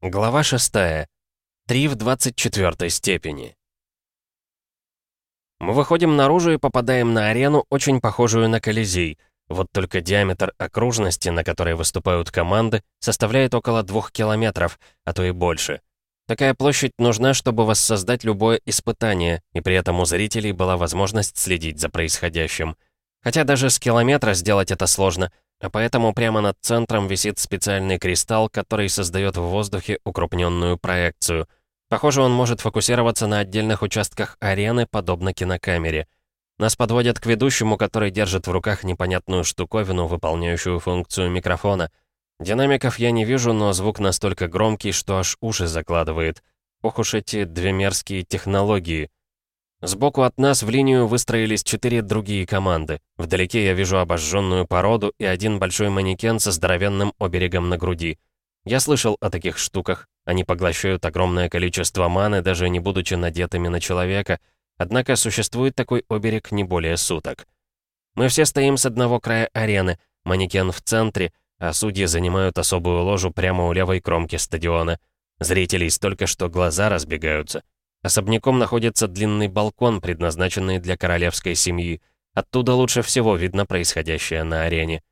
Глава 6. 3 в 24 степени. Мы выходим наружу и попадаем на арену, очень похожую на Колизей. Вот только диаметр окружности, на которой выступают команды, составляет около двух километров, а то и больше. Такая площадь нужна, чтобы воссоздать любое испытание, и при этом у зрителей была возможность следить за происходящим. Хотя даже с километра сделать это сложно — а поэтому прямо над центром висит специальный кристалл, который создает в воздухе укрупненную проекцию. Похоже, он может фокусироваться на отдельных участках арены, подобно кинокамере. Нас подводят к ведущему, который держит в руках непонятную штуковину, выполняющую функцию микрофона. Динамиков я не вижу, но звук настолько громкий, что аж уши закладывает. Ох уж эти две мерзкие технологии. Сбоку от нас в линию выстроились четыре другие команды. Вдалеке я вижу обожженную породу и один большой манекен со здоровенным оберегом на груди. Я слышал о таких штуках. Они поглощают огромное количество маны, даже не будучи надетыми на человека. Однако существует такой оберег не более суток. Мы все стоим с одного края арены, манекен в центре, а судьи занимают особую ложу прямо у левой кромки стадиона. Зрителей столько, что глаза разбегаются. Особняком находится длинный балкон, предназначенный для королевской семьи. Оттуда лучше всего видно происходящее на арене.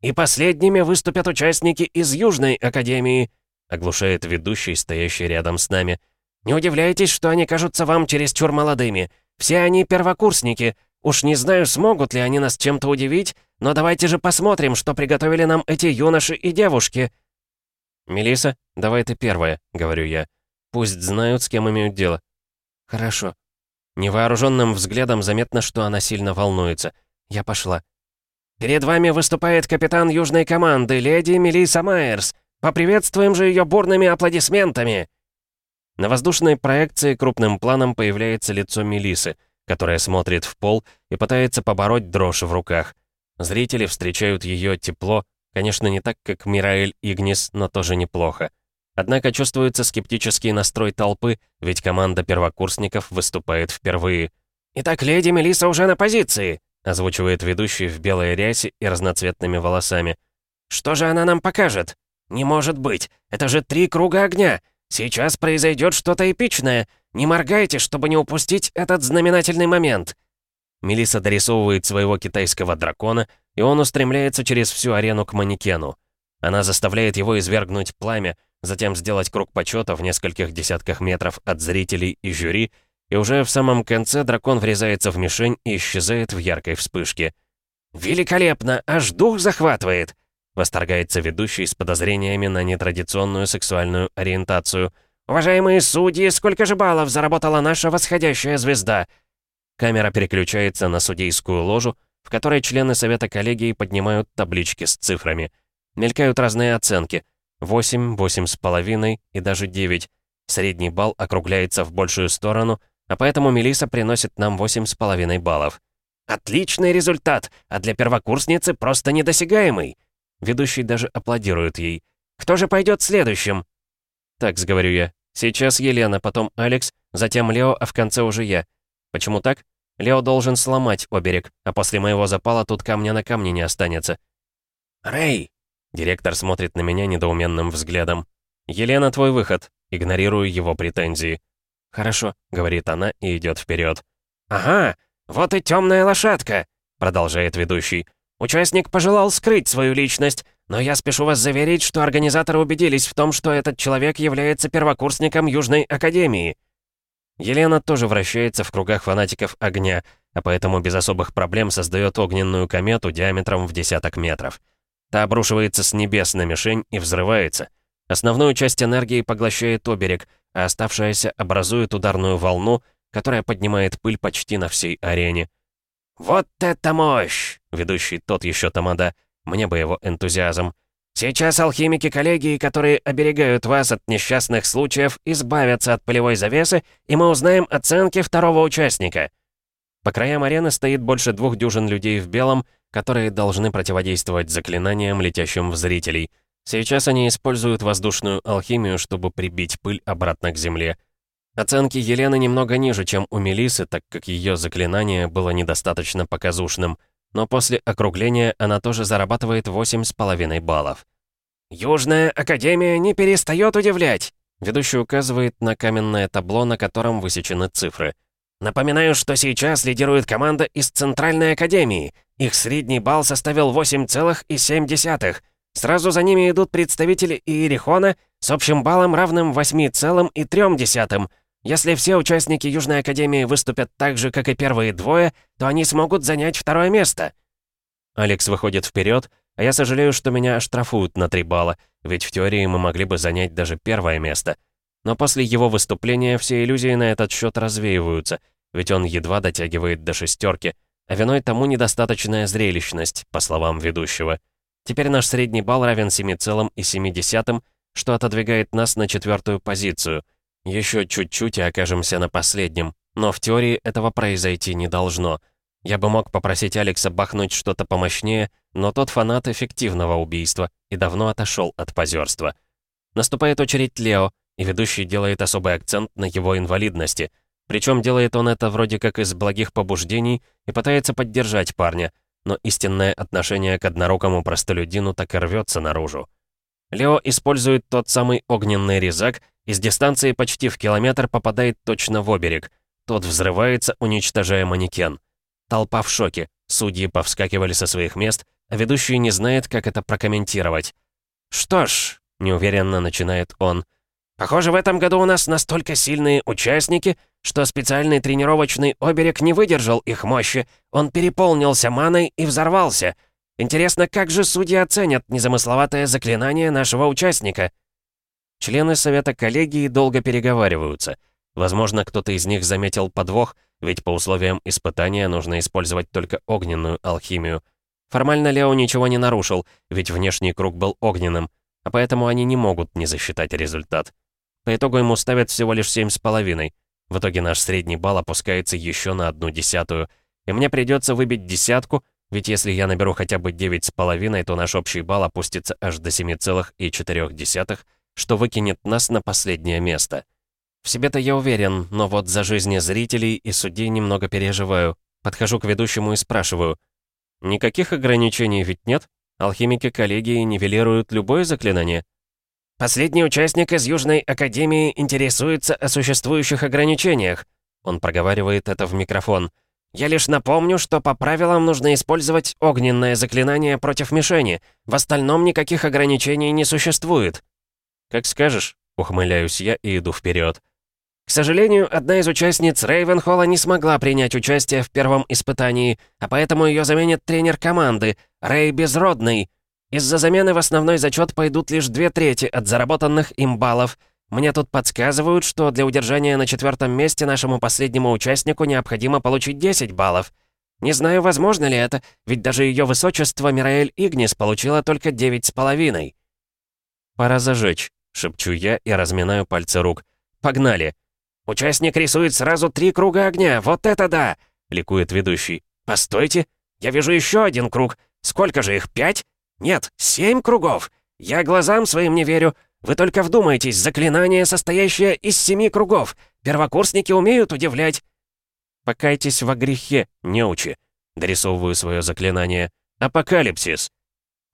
«И последними выступят участники из Южной Академии», оглушает ведущий, стоящий рядом с нами. «Не удивляйтесь, что они кажутся вам чересчур молодыми. Все они первокурсники. Уж не знаю, смогут ли они нас чем-то удивить, но давайте же посмотрим, что приготовили нам эти юноши и девушки». «Мелисса, давай ты первая», — говорю я. Пусть знают, с кем имеют дело. Хорошо. Невооруженным взглядом заметно, что она сильно волнуется. Я пошла. «Перед вами выступает капитан южной команды, леди Мелисса Майерс. Поприветствуем же ее бурными аплодисментами!» На воздушной проекции крупным планом появляется лицо Мелисы, которая смотрит в пол и пытается побороть дрожь в руках. Зрители встречают ее тепло, конечно, не так, как Мираэль Игнис, но тоже неплохо. Однако чувствуется скептический настрой толпы, ведь команда первокурсников выступает впервые. «Итак, леди Мелиса уже на позиции», озвучивает ведущий в белой рясе и разноцветными волосами. «Что же она нам покажет? Не может быть! Это же три круга огня! Сейчас произойдет что-то эпичное! Не моргайте, чтобы не упустить этот знаменательный момент!» Мелиса дорисовывает своего китайского дракона, и он устремляется через всю арену к манекену. Она заставляет его извергнуть пламя, затем сделать круг почета в нескольких десятках метров от зрителей и жюри, и уже в самом конце дракон врезается в мишень и исчезает в яркой вспышке. «Великолепно! Аж дух захватывает!» Восторгается ведущий с подозрениями на нетрадиционную сексуальную ориентацию. «Уважаемые судьи, сколько же баллов заработала наша восходящая звезда?» Камера переключается на судейскую ложу, в которой члены совета коллегии поднимают таблички с цифрами. Мелькают разные оценки — 8, 8,5 и даже 9. Средний балл округляется в большую сторону, а поэтому Мелиса приносит нам 8,5 баллов. «Отличный результат, а для первокурсницы просто недосягаемый!» Ведущий даже аплодирует ей. «Кто же пойдет следующим?» «Так, говорю я. Сейчас Елена, потом Алекс, затем Лео, а в конце уже я. Почему так? Лео должен сломать оберег, а после моего запала тут камня на камне не останется». «Рэй!» Директор смотрит на меня недоуменным взглядом. «Елена, твой выход». Игнорирую его претензии. «Хорошо», — говорит она и идет вперед. «Ага, вот и темная лошадка», — продолжает ведущий. «Участник пожелал скрыть свою личность, но я спешу вас заверить, что организаторы убедились в том, что этот человек является первокурсником Южной Академии». Елена тоже вращается в кругах фанатиков огня, а поэтому без особых проблем создает огненную комету диаметром в десяток метров. Та обрушивается с небес на мишень и взрывается. Основную часть энергии поглощает оберег, а оставшаяся образует ударную волну, которая поднимает пыль почти на всей арене. «Вот это мощь!» — ведущий тот еще тамада. Мне бы его энтузиазм. «Сейчас алхимики коллегии, которые оберегают вас от несчастных случаев, избавятся от полевой завесы, и мы узнаем оценки второго участника». По краям арены стоит больше двух дюжин людей в белом, которые должны противодействовать заклинаниям, летящим в зрителей. Сейчас они используют воздушную алхимию, чтобы прибить пыль обратно к земле. Оценки Елены немного ниже, чем у Мелисы, так как ее заклинание было недостаточно показушным, но после округления она тоже зарабатывает 8,5 баллов. «Южная Академия не перестает удивлять!» Ведущий указывает на каменное табло, на котором высечены цифры. «Напоминаю, что сейчас лидирует команда из Центральной Академии. Их средний балл составил 8,7. Сразу за ними идут представители Иерихона с общим баллом равным 8,3. Если все участники Южной Академии выступят так же, как и первые двое, то они смогут занять второе место». Алекс выходит вперед, а я сожалею, что меня оштрафуют на 3 балла, ведь в теории мы могли бы занять даже первое место. Но после его выступления все иллюзии на этот счет развеиваются, ведь он едва дотягивает до шестерки, а виной тому недостаточная зрелищность, по словам ведущего. Теперь наш средний балл равен 7,7, что отодвигает нас на четвертую позицию. Еще чуть-чуть и окажемся на последнем, но в теории этого произойти не должно — я бы мог попросить Алекса бахнуть что-то помощнее, но тот фанат эффективного убийства и давно отошел от позерства. Наступает очередь Лео, и ведущий делает особый акцент на его инвалидности. Причем делает он это вроде как из благих побуждений и пытается поддержать парня, но истинное отношение к однорукому простолюдину так и рвется наружу. Лео использует тот самый огненный резак и с дистанции почти в километр попадает точно в оберег. Тот взрывается, уничтожая манекен. Толпа в шоке. Судьи повскакивали со своих мест, а ведущий не знает, как это прокомментировать. «Что ж», — неуверенно начинает он, «похоже, в этом году у нас настолько сильные участники, что специальный тренировочный оберег не выдержал их мощи, он переполнился маной и взорвался. Интересно, как же судьи оценят незамысловатое заклинание нашего участника?» Члены совета коллегии долго переговариваются. Возможно, кто-то из них заметил подвох, ведь по условиям испытания нужно использовать только огненную алхимию. Формально Лео ничего не нарушил, ведь внешний круг был огненным, а поэтому они не могут не засчитать результат. По итогу ему ставят всего лишь семь с половиной. В итоге наш средний балл опускается еще на одну десятую, и мне придется выбить десятку, ведь если я наберу хотя бы девять с половиной, то наш общий балл опустится аж до семи целых и четырех десятых, что выкинет нас на последнее место. В себе-то я уверен, но вот за жизни зрителей и судей немного переживаю. Подхожу к ведущему и спрашиваю. Никаких ограничений ведь нет? Алхимики коллегии нивелируют любое заклинание? Последний участник из Южной Академии интересуется о существующих ограничениях. Он проговаривает это в микрофон. Я лишь напомню, что по правилам нужно использовать огненное заклинание против мишени. В остальном никаких ограничений не существует. Как скажешь, ухмыляюсь я и иду вперед. К сожалению, одна из участниц Рейвенхолла не смогла принять участие в первом испытании, а поэтому ее заменит тренер команды, Рэй Безродный. Из-за замены в основной зачет пойдут лишь две трети от заработанных им баллов. Мне тут подсказывают, что для удержания на четвертом месте нашему последнему участнику необходимо получить 10 баллов. Не знаю, возможно ли это, ведь даже ее высочество Мираэль Игнис получила только девять с половиной. «Пора зажечь», — шепчу я и разминаю пальцы рук. «Погнали!» «Участник рисует сразу три круга огня, вот это да!» — ликует ведущий. «Постойте, я вижу еще один круг. Сколько же их, пять? Нет, семь кругов. Я глазам своим не верю. Вы только вдумайтесь, заклинание, состоящее из семи кругов. Первокурсники умеют удивлять». «Покайтесь во грехе, неучи», — дорисовываю свое заклинание. «Апокалипсис».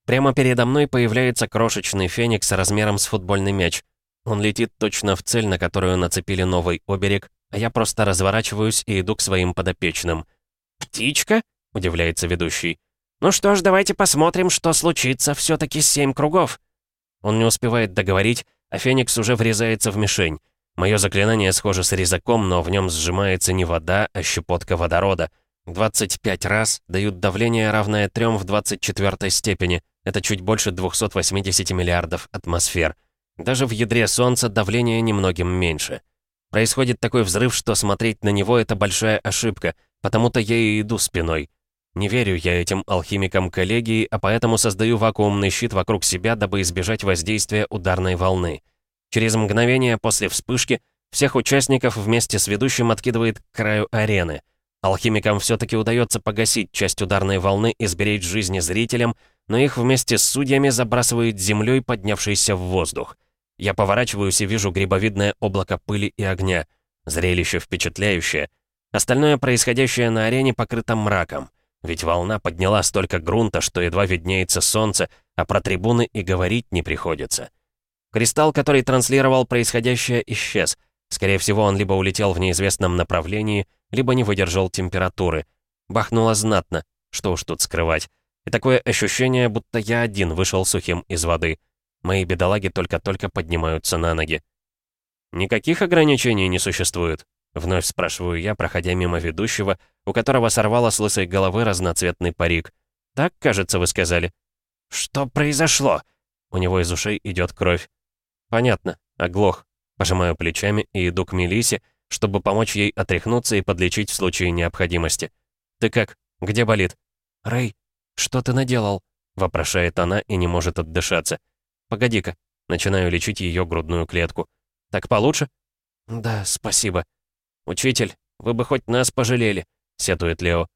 Прямо передо мной появляется крошечный феникс размером с футбольный мяч. Он летит точно в цель, на которую нацепили новый оберег, а я просто разворачиваюсь и иду к своим подопечным. «Птичка?» — удивляется ведущий. «Ну что ж, давайте посмотрим, что случится. все таки семь кругов». Он не успевает договорить, а Феникс уже врезается в мишень. Мое заклинание схоже с резаком, но в нем сжимается не вода, а щепотка водорода. 25 раз дают давление, равное 3 в 24 степени. Это чуть больше 280 миллиардов атмосфер. Даже в ядре Солнца давление немногим меньше. Происходит такой взрыв, что смотреть на него — это большая ошибка, потому-то я и иду спиной. Не верю я этим алхимикам коллегии, а поэтому создаю вакуумный щит вокруг себя, дабы избежать воздействия ударной волны. Через мгновение после вспышки всех участников вместе с ведущим откидывает к краю арены. Алхимикам все-таки удается погасить часть ударной волны и сберечь жизни зрителям, но их вместе с судьями забрасывает землей, поднявшейся в воздух. Я поворачиваюсь и вижу грибовидное облако пыли и огня. Зрелище впечатляющее. Остальное происходящее на арене покрыто мраком. Ведь волна подняла столько грунта, что едва виднеется солнце, а про трибуны и говорить не приходится. Кристалл, который транслировал происходящее, исчез. Скорее всего, он либо улетел в неизвестном направлении, либо не выдержал температуры. Бахнуло знатно, что уж тут скрывать. И такое ощущение, будто я один вышел сухим из воды. Мои бедолаги только-только поднимаются на ноги. «Никаких ограничений не существует?» Вновь спрашиваю я, проходя мимо ведущего, у которого сорвало с лысой головы разноцветный парик. «Так, кажется, вы сказали». «Что произошло?» У него из ушей идет кровь. «Понятно. Оглох». Пожимаю плечами и иду к Мелисе, чтобы помочь ей отряхнуться и подлечить в случае необходимости. «Ты как? Где болит?» «Рэй, что ты наделал?» Вопрошает она и не может отдышаться. «Погоди-ка». Начинаю лечить ее грудную клетку. «Так получше?» «Да, спасибо». «Учитель, вы бы хоть нас пожалели», — сетует Лео.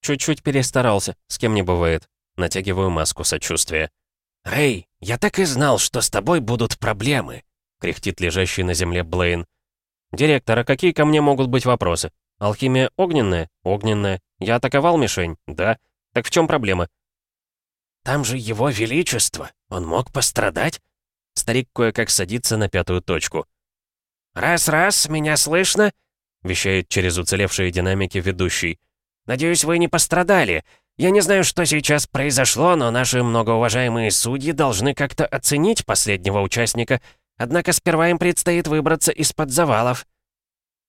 «Чуть-чуть перестарался, с кем не бывает». Натягиваю маску сочувствия. «Рэй, я так и знал, что с тобой будут проблемы», — кряхтит лежащий на земле Блейн. «Директор, а какие ко мне могут быть вопросы? Алхимия огненная? Огненная. Я атаковал мишень? Да. Так в чем проблема?» «Там же его величество. Он мог пострадать?» Старик кое-как садится на пятую точку. «Раз-раз, меня слышно?» — вещает через уцелевшие динамики ведущий. «Надеюсь, вы не пострадали. Я не знаю, что сейчас произошло, но наши многоуважаемые судьи должны как-то оценить последнего участника, однако сперва им предстоит выбраться из-под завалов».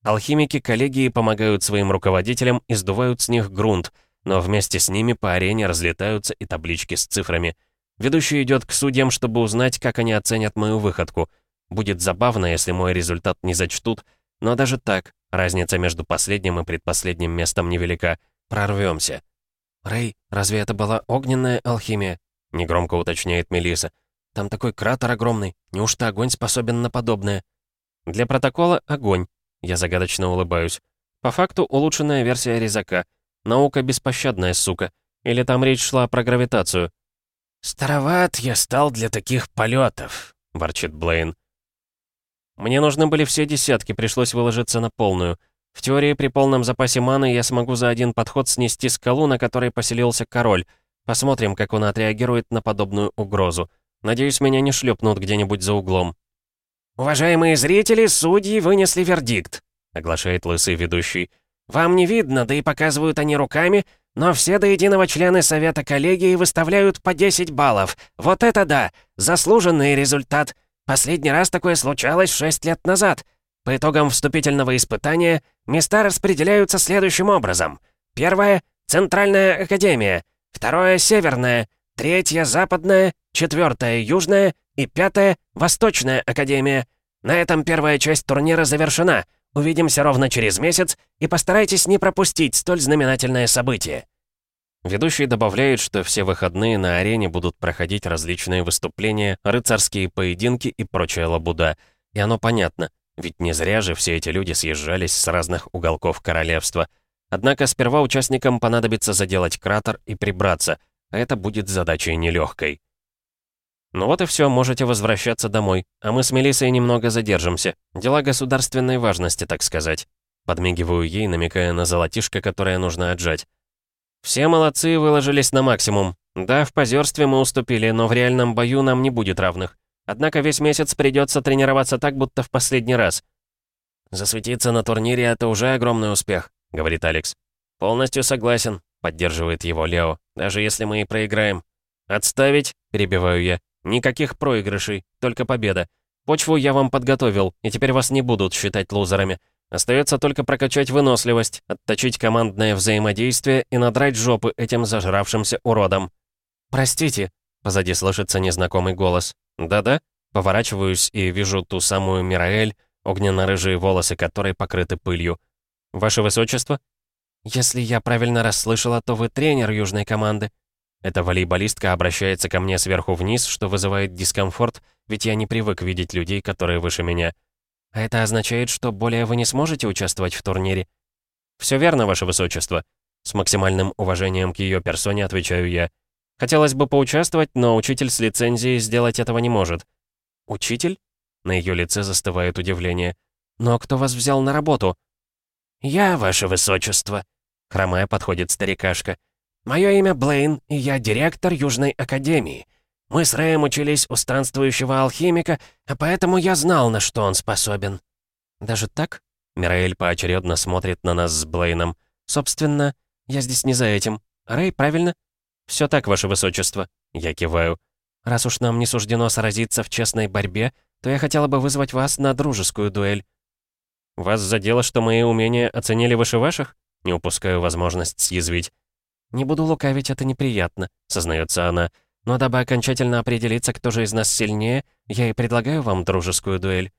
Алхимики коллегии помогают своим руководителям и сдувают с них грунт, но вместе с ними по арене разлетаются и таблички с цифрами. Ведущий идет к судьям, чтобы узнать, как они оценят мою выходку. Будет забавно, если мой результат не зачтут, но даже так, разница между последним и предпоследним местом невелика. Прорвемся. «Рэй, разве это была огненная алхимия?» — негромко уточняет Мелиса. «Там такой кратер огромный. Неужто огонь способен на подобное?» «Для протокола — огонь», — я загадочно улыбаюсь. «По факту улучшенная версия резака. Наука беспощадная, сука. Или там речь шла про гравитацию?» «Староват я стал для таких полетов», — ворчит Блейн. «Мне нужны были все десятки, пришлось выложиться на полную. В теории, при полном запасе маны я смогу за один подход снести скалу, на которой поселился король. Посмотрим, как он отреагирует на подобную угрозу. Надеюсь, меня не шлепнут где-нибудь за углом. «Уважаемые зрители, судьи вынесли вердикт», — оглашает лысый ведущий. «Вам не видно, да и показывают они руками, но все до единого члены Совета коллегии выставляют по 10 баллов. Вот это да! Заслуженный результат. Последний раз такое случалось 6 лет назад. По итогам вступительного испытания места распределяются следующим образом. Первое — Центральная Академия. Второе — Северная. Третье — Западная. Четвертое — Южная. И пятое — Восточная Академия. На этом первая часть турнира завершена. Увидимся ровно через месяц и постарайтесь не пропустить столь знаменательное событие. Ведущий добавляет, что все выходные на арене будут проходить различные выступления, рыцарские поединки и прочая лабуда. И оно понятно. Ведь не зря же все эти люди съезжались с разных уголков королевства. Однако сперва участникам понадобится заделать кратер и прибраться, а это будет задачей нелегкой. Ну вот и все, можете возвращаться домой, а мы с Мелиссой немного задержимся. Дела государственной важности, так сказать. Подмигиваю ей, намекая на золотишко, которое нужно отжать. Все молодцы, выложились на максимум. Да, в позерстве мы уступили, но в реальном бою нам не будет равных. Однако весь месяц придется тренироваться так, будто в последний раз. «Засветиться на турнире — это уже огромный успех», — говорит Алекс. «Полностью согласен», — поддерживает его Лео, «даже если мы и проиграем». «Отставить», — перебиваю я. «Никаких проигрышей, только победа. Почву я вам подготовил, и теперь вас не будут считать лузерами. Остается только прокачать выносливость, отточить командное взаимодействие и надрать жопы этим зажравшимся уродам». «Простите», — позади слышится незнакомый голос. «Да-да», поворачиваюсь и вижу ту самую Мираэль, огненно-рыжие волосы которой покрыты пылью. «Ваше Высочество?» «Если я правильно расслышала, то вы тренер южной команды». Эта волейболистка обращается ко мне сверху вниз, что вызывает дискомфорт, ведь я не привык видеть людей, которые выше меня. А это означает, что более вы не сможете участвовать в турнире? «Все верно, Ваше Высочество». С максимальным уважением к ее персоне отвечаю я. Хотелось бы поучаствовать, но учитель с лицензией сделать этого не может. «Учитель?» На ее лице застывает удивление. «Но кто вас взял на работу?» «Я, ваше высочество», — хромая подходит старикашка. «Мое имя Блейн, и я директор Южной Академии. Мы с Рэем учились у странствующего алхимика, а поэтому я знал, на что он способен». «Даже так?» Мираэль поочередно смотрит на нас с Блейном. «Собственно, я здесь не за этим. Рэй, правильно?» «Все так, ваше высочество». Я киваю. «Раз уж нам не суждено сразиться в честной борьбе, то я хотела бы вызвать вас на дружескую дуэль». «Вас задело, что мои умения оценили выше ваших?» Не упускаю возможность съязвить. «Не буду лукавить, это неприятно», — сознается она. «Но дабы окончательно определиться, кто же из нас сильнее, я и предлагаю вам дружескую дуэль».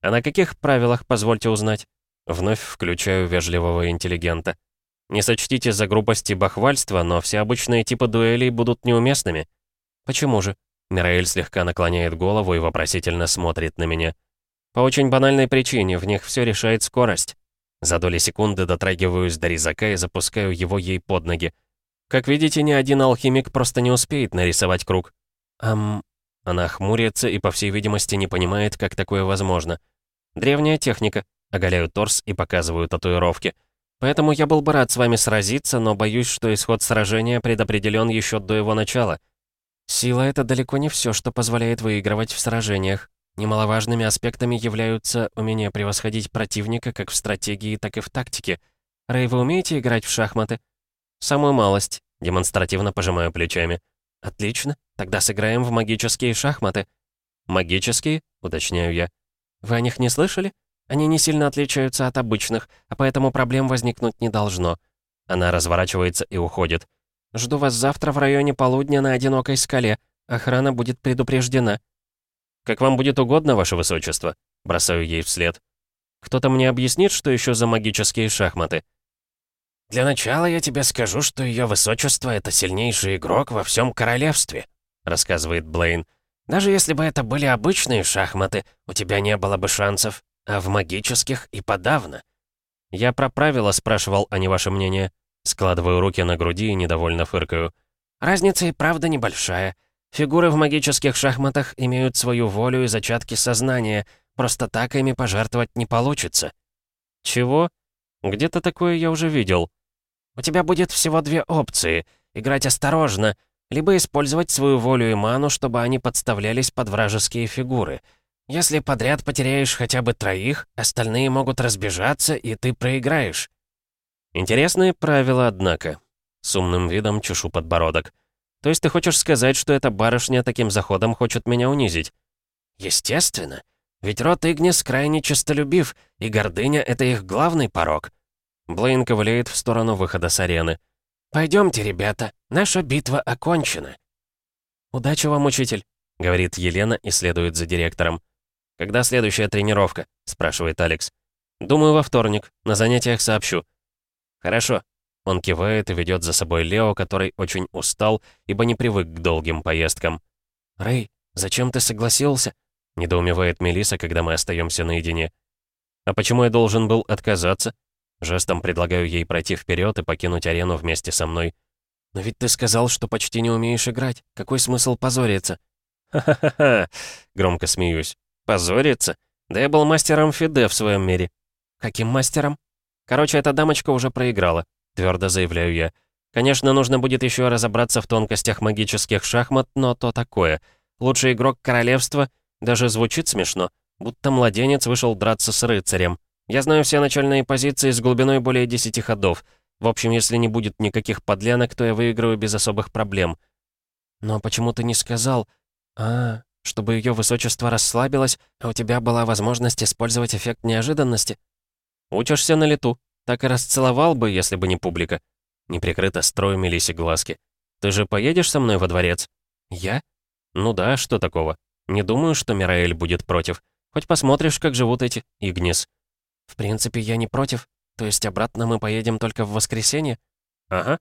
«А на каких правилах, позвольте узнать?» Вновь включаю вежливого интеллигента. «Не сочтите за грубость и бахвальство, но все обычные типы дуэлей будут неуместными». «Почему же?» Мираэль слегка наклоняет голову и вопросительно смотрит на меня. «По очень банальной причине, в них все решает скорость». За доли секунды дотрагиваюсь до резака и запускаю его ей под ноги. Как видите, ни один алхимик просто не успеет нарисовать круг. Ам... Она хмурится и, по всей видимости, не понимает, как такое возможно. Древняя техника. Оголяю торс и показываю татуировки. Поэтому я был бы рад с вами сразиться, но боюсь, что исход сражения предопределен еще до его начала. Сила — это далеко не все, что позволяет выигрывать в сражениях. Немаловажными аспектами являются умение превосходить противника как в стратегии, так и в тактике. Рэй, вы умеете играть в шахматы? Самую малость. Демонстративно пожимаю плечами. Отлично. Тогда сыграем в магические шахматы. Магические? Уточняю я. Вы о них не слышали? Они не сильно отличаются от обычных, а поэтому проблем возникнуть не должно. Она разворачивается и уходит. Жду вас завтра в районе полудня на одинокой скале. Охрана будет предупреждена. «Как вам будет угодно, ваше высочество», — бросаю ей вслед. «Кто-то мне объяснит, что еще за магические шахматы?» «Для начала я тебе скажу, что ее высочество — это сильнейший игрок во всем королевстве», — рассказывает Блейн. «Даже если бы это были обычные шахматы, у тебя не было бы шансов, а в магических и подавно». «Я про правила спрашивал, а не ваше мнение». Складываю руки на груди и недовольно фыркаю. «Разница и правда небольшая. Фигуры в магических шахматах имеют свою волю и зачатки сознания. Просто так ими пожертвовать не получится». «Чего? Где-то такое я уже видел». «У тебя будет всего две опции. Играть осторожно, либо использовать свою волю и ману, чтобы они подставлялись под вражеские фигуры. Если подряд потеряешь хотя бы троих, остальные могут разбежаться, и ты проиграешь». «Интересные правила, однако». С умным видом чешу подбородок. То есть ты хочешь сказать, что эта барышня таким заходом хочет меня унизить? Естественно. Ведь род Игнис крайне честолюбив, и гордыня — это их главный порог. Блейн ковыляет в сторону выхода с арены. «Пойдемте, ребята, наша битва окончена». «Удачи вам, учитель», — говорит Елена и следует за директором. «Когда следующая тренировка?» — спрашивает Алекс. «Думаю, во вторник. На занятиях сообщу». «Хорошо. Он кивает и ведет за собой Лео, который очень устал, ибо не привык к долгим поездкам. «Рэй, зачем ты согласился?» — недоумевает Мелиса, когда мы остаемся наедине. «А почему я должен был отказаться?» Жестом предлагаю ей пройти вперед и покинуть арену вместе со мной. «Но ведь ты сказал, что почти не умеешь играть. Какой смысл позориться?» «Ха-ха-ха!» — громко смеюсь. «Позориться? Да я был мастером Фиде в своем мире». «Каким мастером?» «Короче, эта дамочка уже проиграла твердо заявляю я. Конечно, нужно будет еще разобраться в тонкостях магических шахмат, но то такое. Лучший игрок королевства даже звучит смешно, будто младенец вышел драться с рыцарем. Я знаю все начальные позиции с глубиной более 10 ходов. В общем, если не будет никаких подлянок, то я выиграю без особых проблем. Но почему ты не сказал... А, чтобы ее высочество расслабилось, а у тебя была возможность использовать эффект неожиданности? Учишься на лету, так и расцеловал бы, если бы не публика. Неприкрыто строим Мелисе глазки. Ты же поедешь со мной во дворец? Я? Ну да, что такого? Не думаю, что Мираэль будет против. Хоть посмотришь, как живут эти Игнис. В принципе, я не против. То есть обратно мы поедем только в воскресенье? Ага.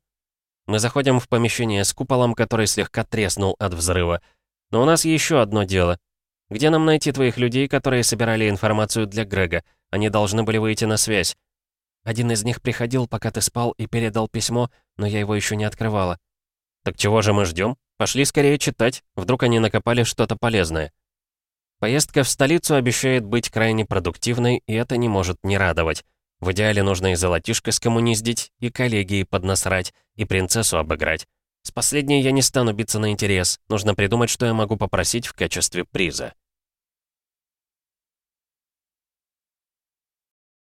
Мы заходим в помещение с куполом, который слегка треснул от взрыва. Но у нас еще одно дело. Где нам найти твоих людей, которые собирали информацию для Грега? Они должны были выйти на связь. Один из них приходил, пока ты спал, и передал письмо, но я его еще не открывала. Так чего же мы ждем? Пошли скорее читать, вдруг они накопали что-то полезное. Поездка в столицу обещает быть крайне продуктивной, и это не может не радовать. В идеале нужно и золотишко скоммуниздить, и коллегии поднасрать, и принцессу обыграть. С последней я не стану биться на интерес. Нужно придумать, что я могу попросить в качестве приза.